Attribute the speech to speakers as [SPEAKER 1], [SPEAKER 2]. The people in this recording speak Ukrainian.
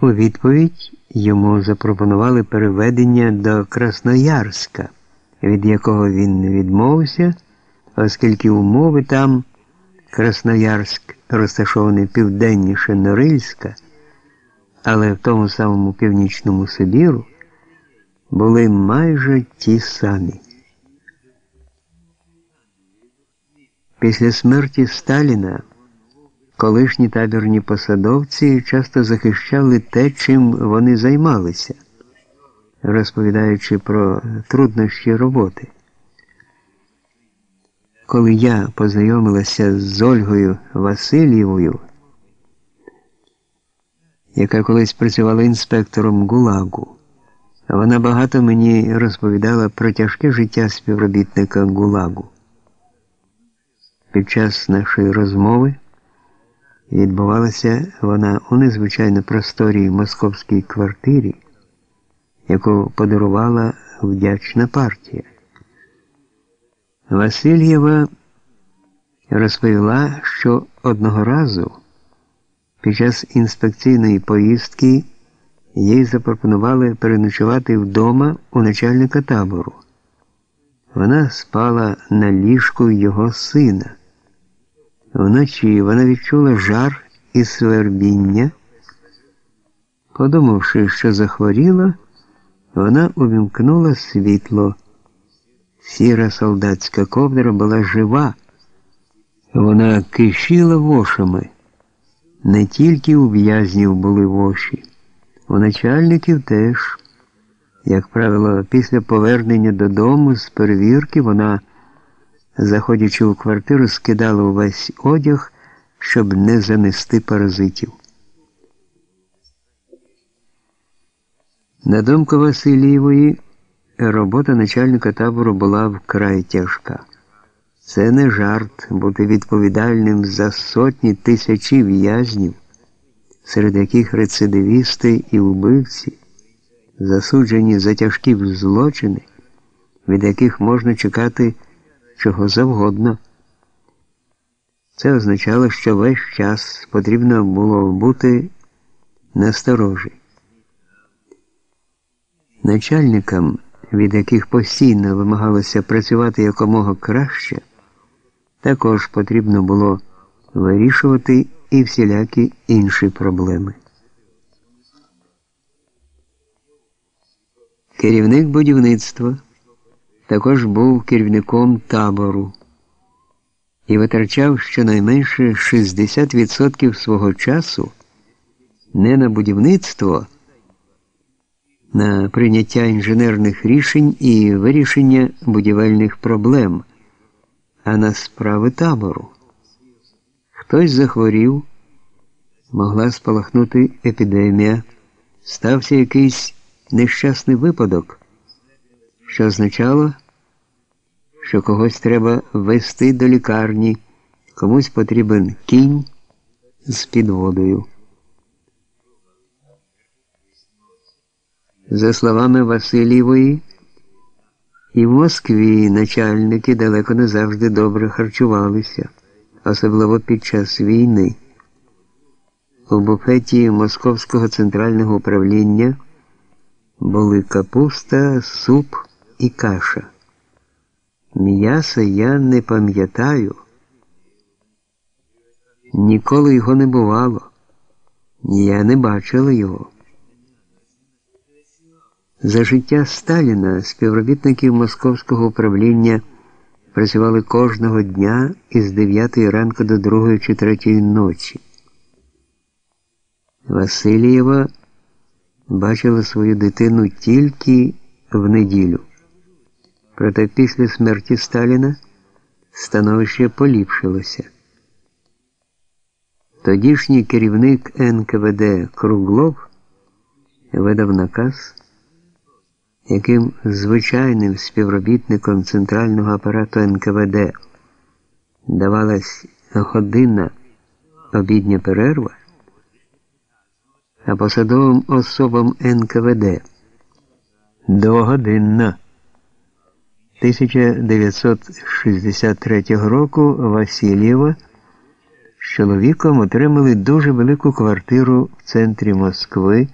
[SPEAKER 1] У відповідь йому запропонували переведення до Красноярська, від якого він не відмовився, оскільки умови там Красноярськ розташований південніше Норильська, але в тому самому північному Сибіру були майже ті самі. Після смерті Сталіна колишні табірні посадовці часто захищали те, чим вони займалися, розповідаючи про труднощі роботи. Коли я познайомилася з Ольгою Васильєвою, яка колись працювала інспектором ГУЛАГу, вона багато мені розповідала про тяжке життя співробітника ГУЛАГу. Під час нашої розмови відбувалася вона у незвичайно просторій московській квартирі, яку подарувала вдячна партія. Васильєва розповіла, що одного разу під час інспекційної поїздки їй запропонували переночувати вдома у начальника табору. Вона спала на ліжку його сина. Вночі вона відчула жар і свербіння. Подумавши, що захворіла, вона увімкнула світло. Сіра солдатська ковдра була жива. Вона кишіла вошами. Не тільки у в'язнів були воші, у начальників теж. Як правило, після повернення додому з перевірки вона, заходячи у квартиру, скидала увесь одяг, щоб не занести паразитів. На думку Васильєвої, робота начальника табору була вкрай тяжка. Це не жарт бути відповідальним за сотні тисячі в'язнів, серед яких рецидивісти і вбивці засуджені за тяжкі злочини, від яких можна чекати чого завгодно. Це означало, що весь час потрібно було бути насторожі. Начальникам, від яких постійно вимагалося працювати якомога краще, також потрібно було вирішувати і всілякі інші проблеми. Керівник будівництва також був керівником табору і витрачав щонайменше 60% свого часу не на будівництво, на прийняття інженерних рішень і вирішення будівельних проблем, а на справи табору. Хтось захворів, могла спалахнути епідемія, стався якийсь нещасний випадок, що означало, що когось треба вести до лікарні, комусь потрібен кінь з підводою. За словами Васильєвої, і в Москві начальники далеко не завжди добре харчувалися, особливо під час війни. У буфеті Московського центрального управління були капуста, суп і каша. М'яса я не пам'ятаю. Ніколи його не бувало, я не бачила його. За життя Сталіна співробітники Московського управління працювали кожного дня із 9 ранку до 2 чи 3 ночі. Васильєва бачила свою дитину тільки в неділю. Проте після смерті Сталіна становище поліпшилося. Тодішній керівник НКВД Круглов видав наказ, яким звичайним співробітником центрального апарату НКВД давалась годинна обідня перерва а посадовим особам НКВД двогодинна. 1963 року Васильєва з чоловіком отримали дуже велику квартиру в центрі Москви.